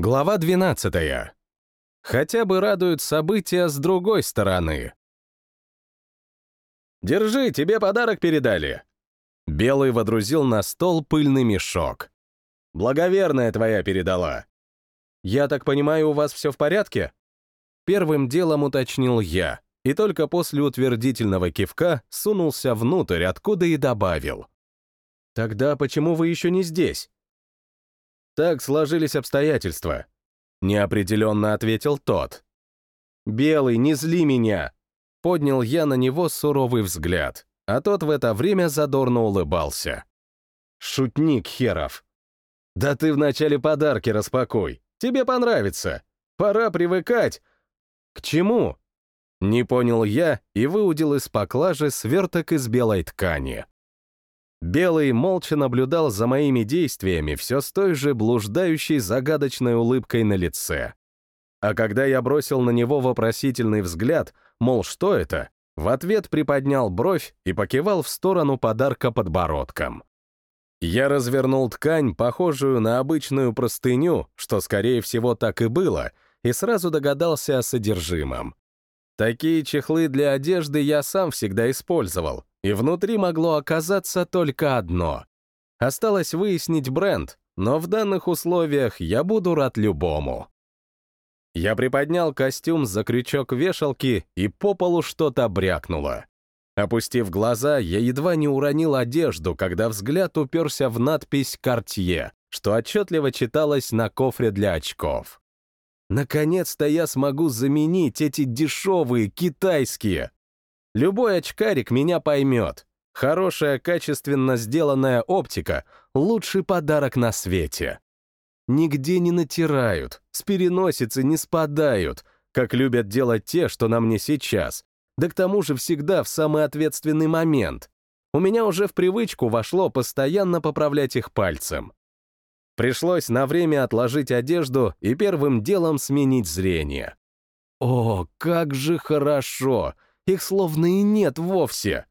Глава 12. Хотя бы радуют события с другой стороны. «Держи, тебе подарок передали!» Белый водрузил на стол пыльный мешок. «Благоверная твоя передала!» «Я так понимаю, у вас все в порядке?» Первым делом уточнил я, и только после утвердительного кивка сунулся внутрь, откуда и добавил. «Тогда почему вы еще не здесь?» Так сложились обстоятельства. Неопределенно ответил тот. «Белый, не зли меня!» Поднял я на него суровый взгляд, а тот в это время задорно улыбался. «Шутник херов!» «Да ты вначале подарки распакуй, тебе понравится. Пора привыкать!» «К чему?» Не понял я и выудил из поклажи сверток из белой ткани. Белый молча наблюдал за моими действиями все с той же блуждающей загадочной улыбкой на лице. А когда я бросил на него вопросительный взгляд, мол, что это, в ответ приподнял бровь и покивал в сторону подарка подбородком. Я развернул ткань, похожую на обычную простыню, что, скорее всего, так и было, и сразу догадался о содержимом. Такие чехлы для одежды я сам всегда использовал, и внутри могло оказаться только одно. Осталось выяснить бренд, но в данных условиях я буду рад любому. Я приподнял костюм за крючок вешалки, и по полу что-то брякнуло. Опустив глаза, я едва не уронил одежду, когда взгляд уперся в надпись «Кортье», что отчетливо читалось на кофре для очков. Наконец-то я смогу заменить эти дешевые китайские, Любой очкарик меня поймет. Хорошая, качественно сделанная оптика — лучший подарок на свете. Нигде не натирают, с переносицы не спадают, как любят делать те, что на мне сейчас. Да к тому же всегда в самый ответственный момент. У меня уже в привычку вошло постоянно поправлять их пальцем. Пришлось на время отложить одежду и первым делом сменить зрение. О, как же хорошо! Их словно и нет вовсе.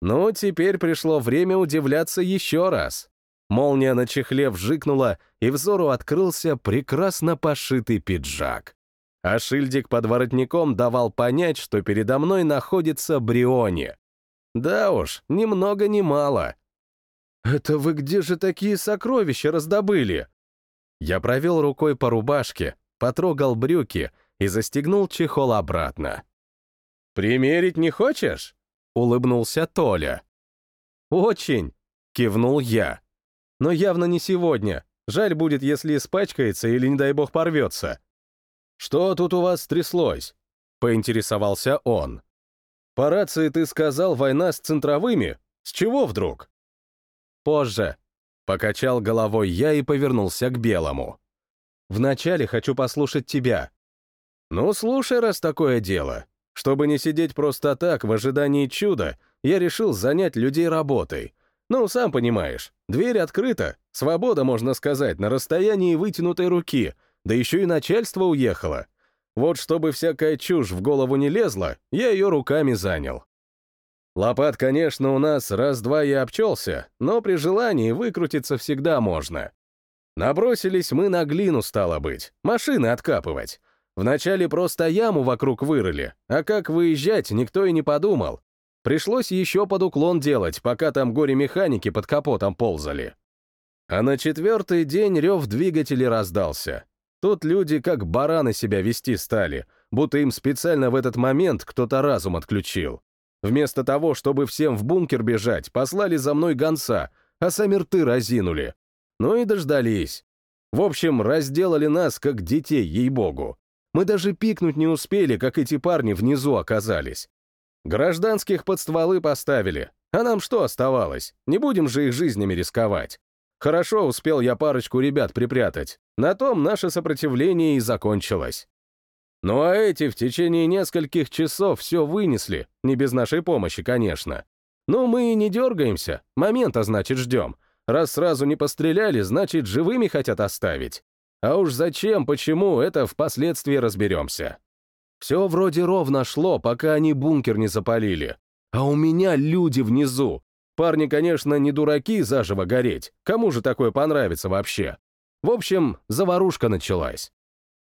Ну, теперь пришло время удивляться еще раз. Молния на чехле вжикнула, и взору открылся прекрасно пошитый пиджак. А шильдик под воротником давал понять, что передо мной находится Бриони. Да уж, ни много ни мало. «Это вы где же такие сокровища раздобыли?» Я провел рукой по рубашке, потрогал брюки и застегнул чехол обратно. «Примерить не хочешь?» — улыбнулся Толя. «Очень!» — кивнул я. «Но явно не сегодня. Жаль будет, если испачкается или, не дай бог, порвется». «Что тут у вас стряслось?» — поинтересовался он. «По рации ты сказал, война с центровыми? С чего вдруг?» «Позже», — покачал головой я и повернулся к Белому. «Вначале хочу послушать тебя». «Ну, слушай, раз такое дело. Чтобы не сидеть просто так в ожидании чуда, я решил занять людей работой. Ну, сам понимаешь, дверь открыта, свобода, можно сказать, на расстоянии вытянутой руки, да еще и начальство уехало. Вот чтобы всякая чушь в голову не лезла, я ее руками занял. Лопат, конечно, у нас раз-два и обчелся, но при желании выкрутиться всегда можно. Набросились мы на глину, стало быть, машины откапывать. Вначале просто яму вокруг вырыли, а как выезжать, никто и не подумал. Пришлось еще под уклон делать, пока там горе-механики под капотом ползали. А на четвертый день рев двигателей раздался. Тут люди как бараны себя вести стали, будто им специально в этот момент кто-то разум отключил. Вместо того, чтобы всем в бункер бежать, послали за мной гонца, а сами рты разинули. Ну и дождались. В общем, разделали нас, как детей, ей-богу. Мы даже пикнуть не успели, как эти парни внизу оказались. Гражданских под стволы поставили. А нам что оставалось? Не будем же их жизнями рисковать. Хорошо успел я парочку ребят припрятать. На том наше сопротивление и закончилось. Ну а эти в течение нескольких часов все вынесли, не без нашей помощи, конечно. Ну мы и не дергаемся, момента, значит, ждем. Раз сразу не постреляли, значит, живыми хотят оставить. А уж зачем, почему, это впоследствии разберемся. Все вроде ровно шло, пока они бункер не запалили. А у меня люди внизу. Парни, конечно, не дураки заживо гореть. Кому же такое понравится вообще? В общем, заварушка началась.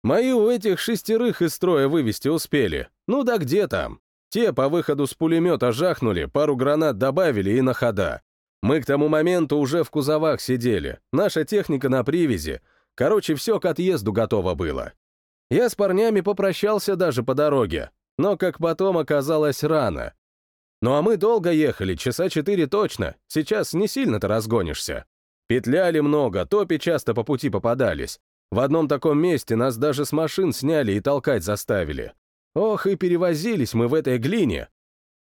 Мои у этих шестерых из строя вывести успели. Ну да где там? Те по выходу с пулемета жахнули, пару гранат добавили и на хода. Мы к тому моменту уже в кузовах сидели, наша техника на привязи. Короче, все к отъезду готово было. Я с парнями попрощался даже по дороге, но, как потом оказалось, рано. Ну а мы долго ехали, часа четыре точно, сейчас не сильно-то разгонишься. Петляли много, топи часто по пути попадались. В одном таком месте нас даже с машин сняли и толкать заставили. Ох, и перевозились мы в этой глине.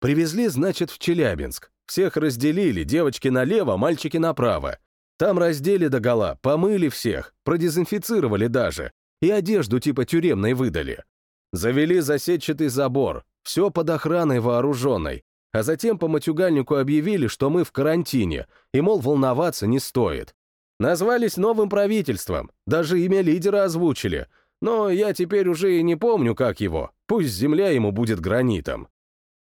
Привезли, значит, в Челябинск. Всех разделили, девочки налево, мальчики направо. Там раздели догола, помыли всех, продезинфицировали даже. И одежду типа тюремной выдали. Завели засетчатый забор, все под охраной вооруженной, а затем по матюгальнику объявили, что мы в карантине, и, мол, волноваться не стоит. Назвались новым правительством, даже имя лидера озвучили, но я теперь уже и не помню, как его, пусть земля ему будет гранитом.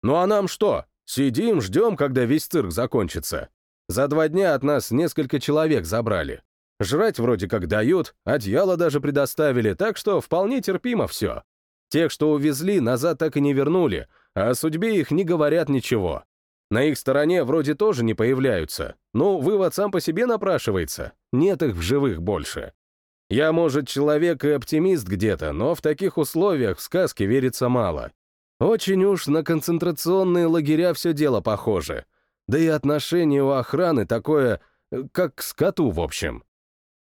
Ну а нам что? Сидим, ждем, когда весь цирк закончится. За два дня от нас несколько человек забрали. Жрать вроде как дают, одеяло даже предоставили, так что вполне терпимо все. Тех, что увезли, назад так и не вернули, а о судьбе их не говорят ничего. На их стороне вроде тоже не появляются. Ну, вывод сам по себе напрашивается. Нет их в живых больше. Я, может, человек и оптимист где-то, но в таких условиях в сказки верится мало. Очень уж на концентрационные лагеря все дело похоже. Да и отношение у охраны такое, э, как к скоту, в общем.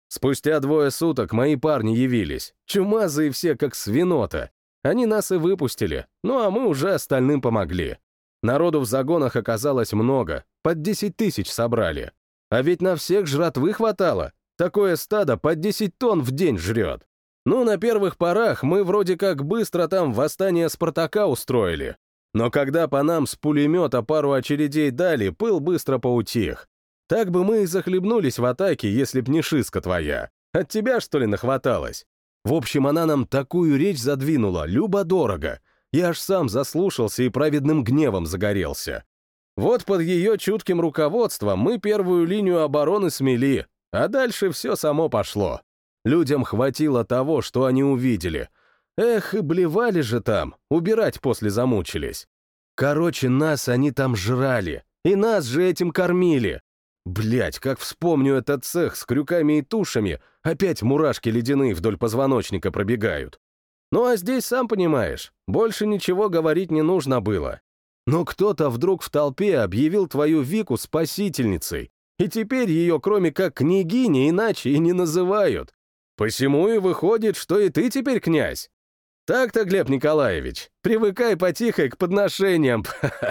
Спустя двое суток мои парни явились, чумазые все, как свинота. Они нас и выпустили, ну а мы уже остальным помогли. Народу в загонах оказалось много, под 10 тысяч собрали. А ведь на всех жратвы хватало. Такое стадо под 10 тонн в день жрет. Ну, на первых порах мы вроде как быстро там восстание Спартака устроили. Но когда по нам с пулемета пару очередей дали, пыл быстро поутих. Так бы мы и захлебнулись в атаке, если б не шиска твоя. От тебя, что ли, нахваталось? В общем, она нам такую речь задвинула, любо-дорого. Я аж сам заслушался и праведным гневом загорелся. Вот под ее чутким руководством мы первую линию обороны смели, а дальше все само пошло. Людям хватило того, что они увидели. Эх, и блевали же там, убирать после замучились. Короче, нас они там жрали, и нас же этим кормили. Блять, как вспомню этот цех с крюками и тушами, опять мурашки ледяные вдоль позвоночника пробегают. Ну а здесь, сам понимаешь, больше ничего говорить не нужно было. Но кто-то вдруг в толпе объявил твою Вику спасительницей, и теперь ее, кроме как княгини, иначе и не называют. Посему и выходит, что и ты теперь князь. Так-то, Глеб Николаевич, привыкай потихой к подношениям.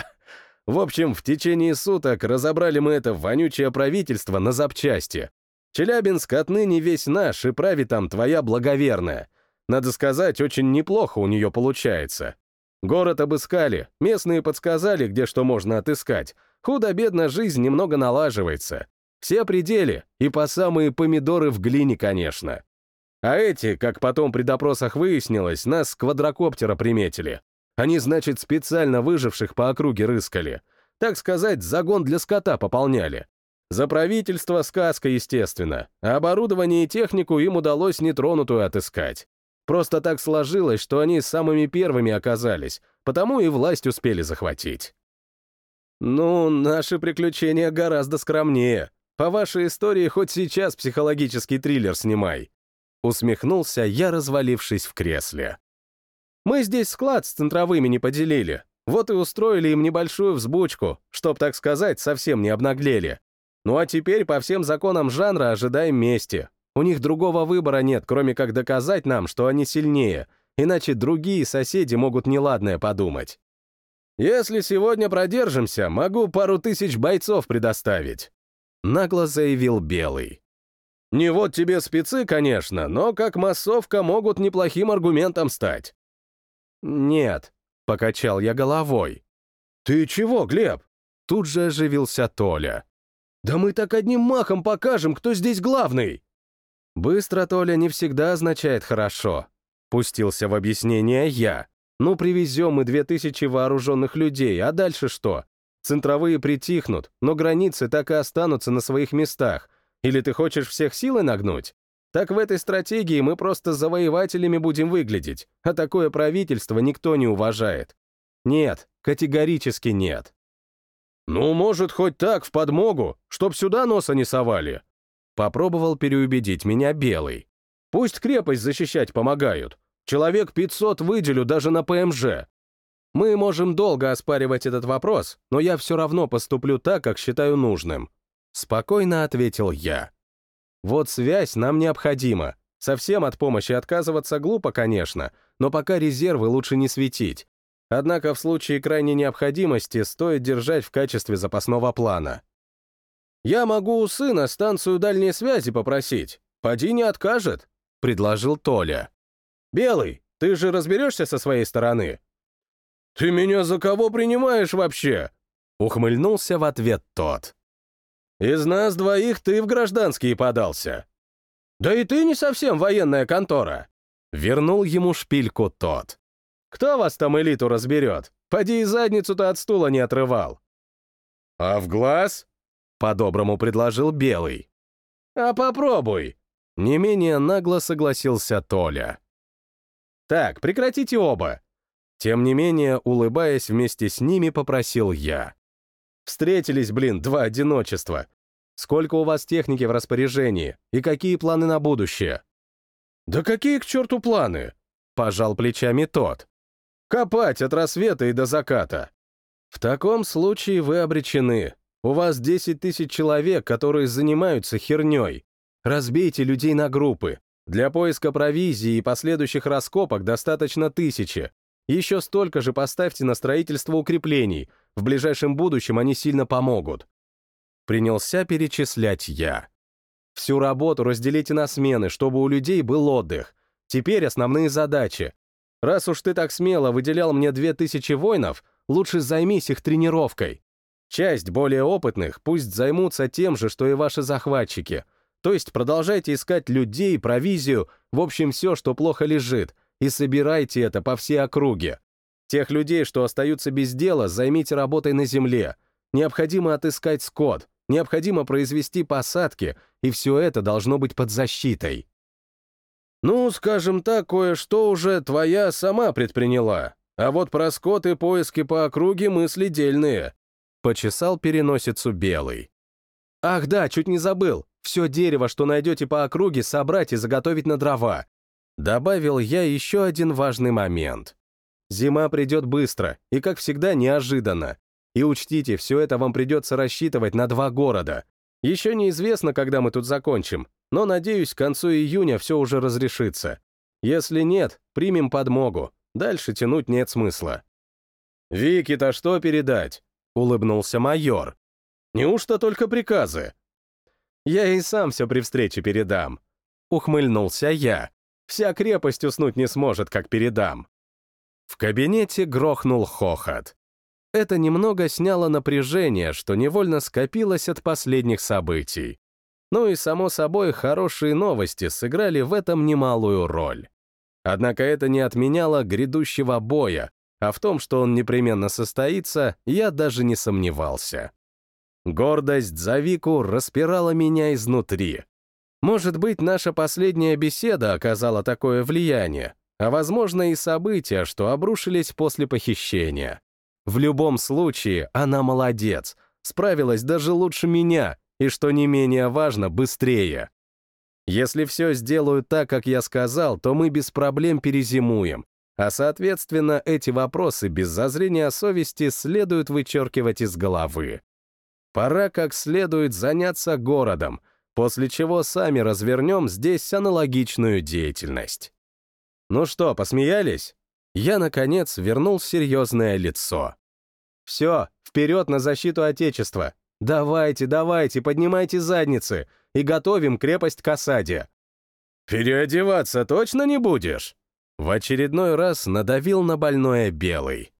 В общем, в течение суток разобрали мы это вонючее правительство на запчасти. Челябинск отныне весь наш, и правит там твоя благоверная. Надо сказать, очень неплохо у нее получается. Город обыскали, местные подсказали, где что можно отыскать. Худо-бедно жизнь немного налаживается. Все пределы, и по самые помидоры в глине, конечно. А эти, как потом при допросах выяснилось, нас с квадрокоптера приметили. Они, значит, специально выживших по округе рыскали. Так сказать, загон для скота пополняли. За правительство сказка, естественно, а оборудование и технику им удалось нетронутую отыскать. Просто так сложилось, что они самыми первыми оказались, потому и власть успели захватить. Ну, наши приключения гораздо скромнее. По вашей истории хоть сейчас психологический триллер снимай. Усмехнулся я, развалившись в кресле. Мы здесь склад с центровыми не поделили. Вот и устроили им небольшую взбучку, чтоб, так сказать, совсем не обнаглели. Ну а теперь по всем законам жанра ожидаем мести. У них другого выбора нет, кроме как доказать нам, что они сильнее, иначе другие соседи могут неладное подумать. Если сегодня продержимся, могу пару тысяч бойцов предоставить. Нагло заявил Белый. Не вот тебе спецы, конечно, но как массовка могут неплохим аргументом стать. «Нет», — покачал я головой. «Ты чего, Глеб?» Тут же оживился Толя. «Да мы так одним махом покажем, кто здесь главный!» «Быстро, Толя, не всегда означает хорошо», — пустился в объяснение я. «Ну, привезем мы две тысячи вооруженных людей, а дальше что? Центровые притихнут, но границы так и останутся на своих местах. Или ты хочешь всех силой нагнуть? Так в этой стратегии мы просто завоевателями будем выглядеть, а такое правительство никто не уважает. Нет, категорически нет. «Ну, может, хоть так, в подмогу, чтоб сюда носа не совали?» Попробовал переубедить меня Белый. «Пусть крепость защищать помогают. Человек 500 выделю даже на ПМЖ. Мы можем долго оспаривать этот вопрос, но я все равно поступлю так, как считаю нужным». Спокойно ответил я. «Вот связь нам необходима. Совсем от помощи отказываться глупо, конечно, но пока резервы лучше не светить. Однако в случае крайней необходимости стоит держать в качестве запасного плана. «Я могу у сына станцию дальней связи попросить. Поди не откажет», — предложил Толя. «Белый, ты же разберешься со своей стороны?» «Ты меня за кого принимаешь вообще?» — ухмыльнулся в ответ тот. «Из нас двоих ты в гражданские подался». «Да и ты не совсем военная контора», — вернул ему шпильку тот. Кто вас там элиту разберет? Поди и задницу-то от стула не отрывал. А в глаз? По-доброму предложил Белый. А попробуй. Не менее нагло согласился Толя. Так, прекратите оба. Тем не менее, улыбаясь вместе с ними, попросил я. Встретились, блин, два одиночества. Сколько у вас техники в распоряжении и какие планы на будущее? Да какие к черту планы? Пожал плечами тот. Копать от рассвета и до заката. В таком случае вы обречены. У вас 10 тысяч человек, которые занимаются херней. Разбейте людей на группы. Для поиска провизии и последующих раскопок достаточно тысячи. Еще столько же поставьте на строительство укреплений. В ближайшем будущем они сильно помогут. Принялся перечислять я. Всю работу разделите на смены, чтобы у людей был отдых. Теперь основные задачи. Раз уж ты так смело выделял мне две тысячи воинов, лучше займись их тренировкой. Часть более опытных пусть займутся тем же, что и ваши захватчики. То есть продолжайте искать людей, провизию, в общем, все, что плохо лежит, и собирайте это по всей округе. Тех людей, что остаются без дела, займите работой на земле. Необходимо отыскать скот, необходимо произвести посадки, и все это должно быть под защитой. Ну, скажем так, кое-что уже твоя сама предприняла. А вот про скот и поиски по округе мысли дельные. Почесал переносицу белый. Ах да, чуть не забыл. Все дерево, что найдете по округе, собрать и заготовить на дрова. Добавил я еще один важный момент. Зима придет быстро и, как всегда, неожиданно. И учтите, все это вам придется рассчитывать на два города. Еще неизвестно, когда мы тут закончим, но, надеюсь, к концу июня все уже разрешится. Если нет, примем подмогу. Дальше тянуть нет смысла. «Вики-то что передать?» — улыбнулся майор. «Неужто только приказы?» «Я и сам все при встрече передам», — ухмыльнулся я. «Вся крепость уснуть не сможет, как передам». В кабинете грохнул хохот. Это немного сняло напряжение, что невольно скопилось от последних событий. Ну и, само собой, хорошие новости сыграли в этом немалую роль. Однако это не отменяло грядущего боя, а в том, что он непременно состоится, я даже не сомневался. Гордость за Вику распирала меня изнутри. Может быть, наша последняя беседа оказала такое влияние, а, возможно, и события, что обрушились после похищения. В любом случае, она молодец, справилась даже лучше меня, и, что не менее важно, быстрее. Если все сделают так, как я сказал, то мы без проблем перезимуем, а, соответственно, эти вопросы без зазрения совести следует вычеркивать из головы. Пора как следует заняться городом, после чего сами развернем здесь аналогичную деятельность. Ну что, посмеялись? Я, наконец, вернул серьезное лицо. Все, вперед на защиту Отечества, Давайте, давайте, поднимайте задницы и готовим крепость к осаде. Переодеваться точно не будешь? В очередной раз надавил на больное белый.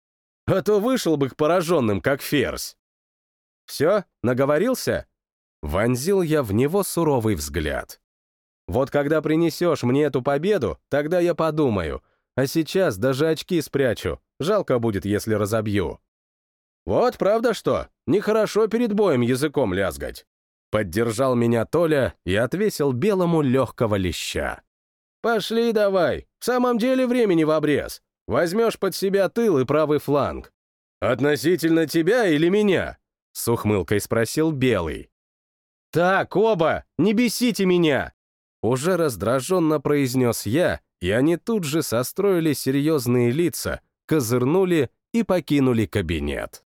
А то вышел бы к пораженным, как ферзь. Все, наговорился? Вонзил я в него суровый взгляд. Вот когда принесешь мне эту победу, тогда я подумаю. А сейчас даже очки спрячу. Жалко будет, если разобью. Вот правда что? Нехорошо перед боем языком лязгать. Поддержал меня Толя и отвесил белому легкого леща. «Пошли давай, в самом деле времени в обрез. Возьмешь под себя тыл и правый фланг». «Относительно тебя или меня?» — с ухмылкой спросил Белый. «Так, оба, не бесите меня!» Уже раздраженно произнес я, и они тут же состроили серьезные лица, козырнули и покинули кабинет.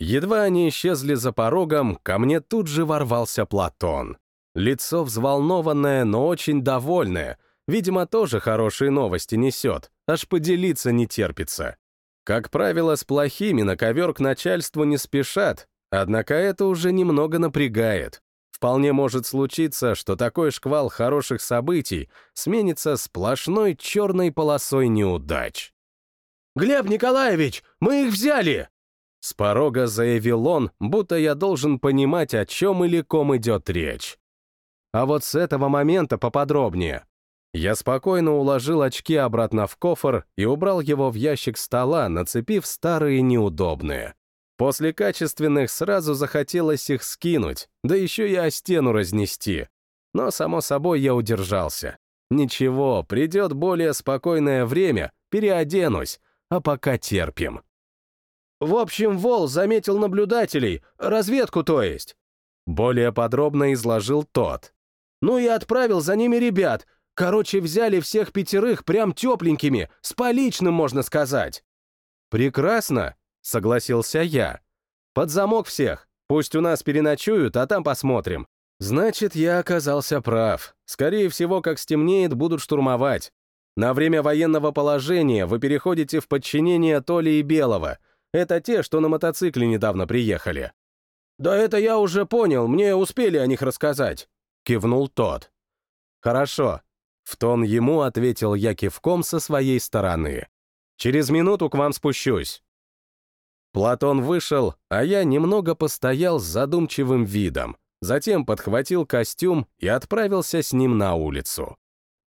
Едва они исчезли за порогом, ко мне тут же ворвался Платон. Лицо взволнованное, но очень довольное. Видимо, тоже хорошие новости несет, аж поделиться не терпится. Как правило, с плохими на ковер к начальству не спешат, однако это уже немного напрягает. Вполне может случиться, что такой шквал хороших событий сменится сплошной черной полосой неудач. «Глеб Николаевич, мы их взяли!» С порога заявил он, будто я должен понимать, о чем или ком идет речь. А вот с этого момента поподробнее. Я спокойно уложил очки обратно в кофр и убрал его в ящик стола, нацепив старые неудобные. После качественных сразу захотелось их скинуть, да еще и о стену разнести. Но, само собой, я удержался. Ничего, придет более спокойное время, переоденусь, а пока терпим. В общем, Вол заметил наблюдателей, разведку то есть. Более подробно изложил тот. Ну и отправил за ними ребят. Короче, взяли всех пятерых прям тепленькими, с поличным, можно сказать. Прекрасно, согласился я. Под замок всех. Пусть у нас переночуют, а там посмотрим. Значит, я оказался прав. Скорее всего, как стемнеет, будут штурмовать. На время военного положения вы переходите в подчинение Толи и Белого — это те, что на мотоцикле недавно приехали. «Да это я уже понял, мне успели о них рассказать», — кивнул тот. «Хорошо», — в тон ему ответил я кивком со своей стороны. «Через минуту к вам спущусь». Платон вышел, а я немного постоял с задумчивым видом, затем подхватил костюм и отправился с ним на улицу.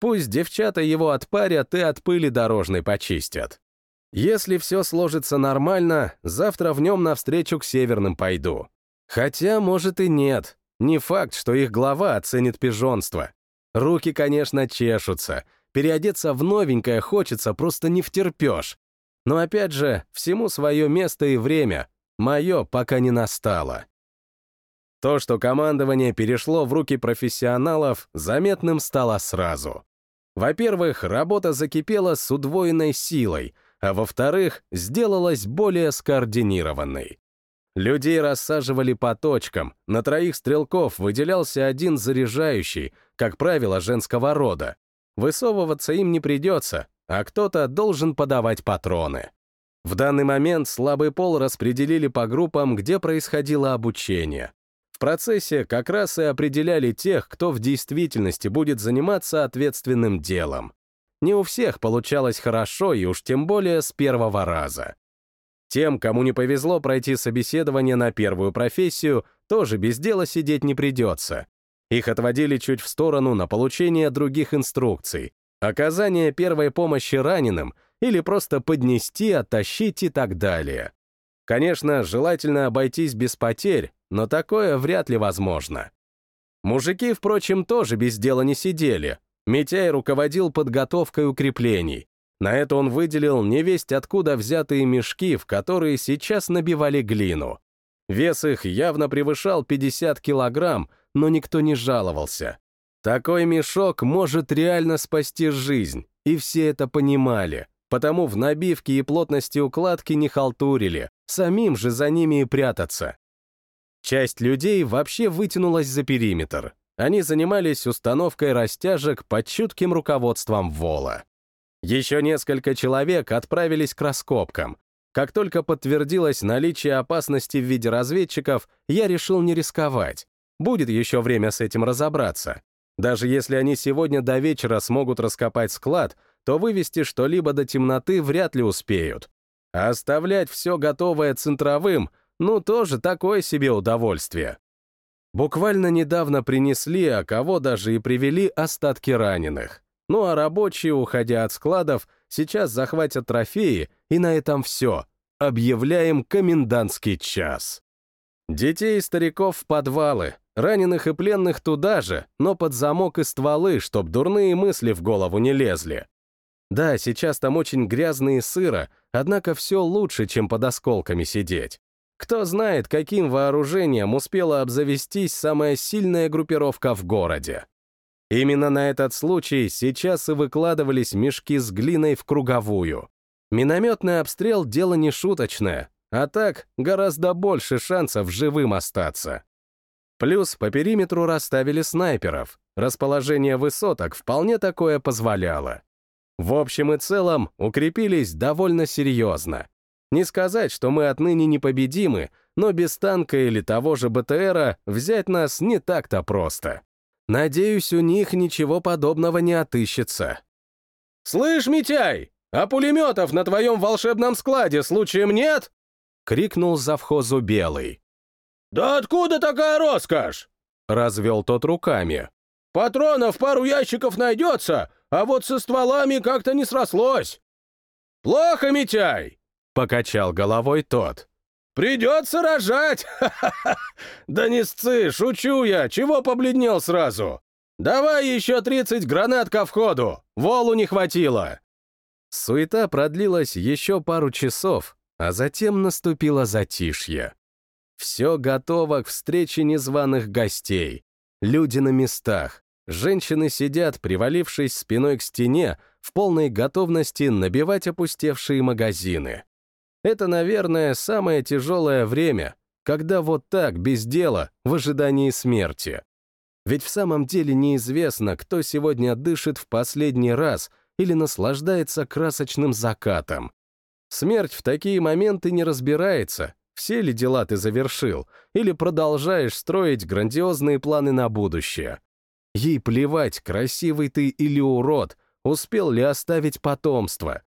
Пусть девчата его отпарят и от пыли дорожной почистят. Если все сложится нормально, завтра в нем навстречу к северным пойду. Хотя, может и нет. Не факт, что их глава оценит пижонство. Руки, конечно, чешутся. Переодеться в новенькое хочется, просто не втерпешь. Но опять же, всему свое место и время. Мое пока не настало. То, что командование перешло в руки профессионалов, заметным стало сразу. Во-первых, работа закипела с удвоенной силой — а во-вторых, сделалась более скоординированной. Людей рассаживали по точкам, на троих стрелков выделялся один заряжающий, как правило, женского рода. Высовываться им не придется, а кто-то должен подавать патроны. В данный момент слабый пол распределили по группам, где происходило обучение. В процессе как раз и определяли тех, кто в действительности будет заниматься ответственным делом. Не у всех получалось хорошо и уж тем более с первого раза. Тем, кому не повезло пройти собеседование на первую профессию, тоже без дела сидеть не придется. Их отводили чуть в сторону на получение других инструкций, оказание первой помощи раненым или просто поднести, оттащить и так далее. Конечно, желательно обойтись без потерь, но такое вряд ли возможно. Мужики, впрочем, тоже без дела не сидели, Митяй руководил подготовкой укреплений. На это он выделил невесть откуда взятые мешки, в которые сейчас набивали глину. Вес их явно превышал 50 килограмм, но никто не жаловался. Такой мешок может реально спасти жизнь, и все это понимали, потому в набивке и плотности укладки не халтурили, самим же за ними и прятаться. Часть людей вообще вытянулась за периметр, они занимались установкой растяжек под чутким руководством Вола. Еще несколько человек отправились к раскопкам. Как только подтвердилось наличие опасности в виде разведчиков, я решил не рисковать. Будет еще время с этим разобраться. Даже если они сегодня до вечера смогут раскопать склад, то вывести что-либо до темноты вряд ли успеют. А оставлять все готовое центровым, ну, тоже такое себе удовольствие. Буквально недавно принесли, а кого даже и привели остатки раненых. Ну а рабочие, уходя от складов, сейчас захватят трофеи, и на этом все. Объявляем комендантский час. Детей и стариков в подвалы, раненых и пленных туда же, но под замок и стволы, чтоб дурные мысли в голову не лезли. Да, сейчас там очень грязно и сыро, однако все лучше, чем под осколками сидеть. Кто знает, каким вооружением успела обзавестись самая сильная группировка в городе. Именно на этот случай сейчас и выкладывались мешки с глиной в круговую. Минометный обстрел — дело не шуточное, а так гораздо больше шансов живым остаться. Плюс по периметру расставили снайперов. Расположение высоток вполне такое позволяло. В общем и целом укрепились довольно серьезно. Не сказать, что мы отныне непобедимы, но без танка или того же БТРа взять нас не так-то просто. Надеюсь, у них ничего подобного не отыщется. «Слышь, Митяй, а пулеметов на твоем волшебном складе случаем нет?» — крикнул завхозу Белый. «Да откуда такая роскошь?» — развел тот руками. «Патронов пару ящиков найдется, а вот со стволами как-то не срослось». «Плохо, Митяй!» Покачал головой тот. «Придется рожать! Да не сцы, шучу я, чего побледнел сразу? Давай еще 30 гранат ко входу, волу не хватило!» Суета продлилась еще пару часов, а затем наступило затишье. Все готово к встрече незваных гостей. Люди на местах. Женщины сидят, привалившись спиной к стене, в полной готовности набивать опустевшие магазины. Это, наверное, самое тяжелое время, когда вот так, без дела, в ожидании смерти. Ведь в самом деле неизвестно, кто сегодня дышит в последний раз или наслаждается красочным закатом. Смерть в такие моменты не разбирается, все ли дела ты завершил, или продолжаешь строить грандиозные планы на будущее. Ей плевать, красивый ты или урод, успел ли оставить потомство.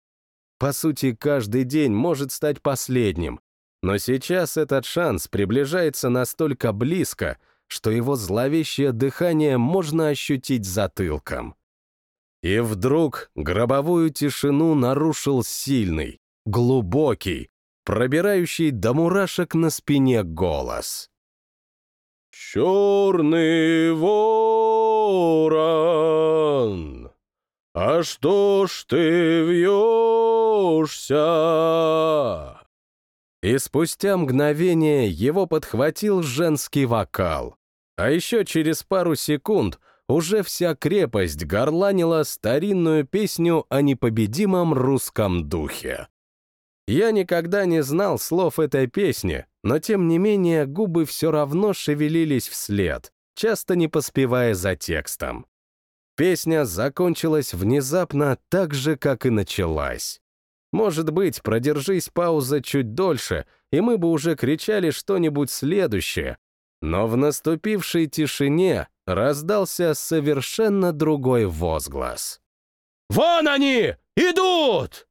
По сути, каждый день может стать последним, но сейчас этот шанс приближается настолько близко, что его зловещее дыхание можно ощутить затылком. И вдруг гробовую тишину нарушил сильный, глубокий, пробирающий до мурашек на спине голос. «Черный ворон, а что ж ты вьешь?» вернешься!» И спустя мгновение его подхватил женский вокал. А еще через пару секунд уже вся крепость горланила старинную песню о непобедимом русском духе. Я никогда не знал слов этой песни, но тем не менее губы все равно шевелились вслед, часто не поспевая за текстом. Песня закончилась внезапно так же, как и началась. Может быть, продержись пауза чуть дольше, и мы бы уже кричали что-нибудь следующее. Но в наступившей тишине раздался совершенно другой возглас. «Вон они! Идут!»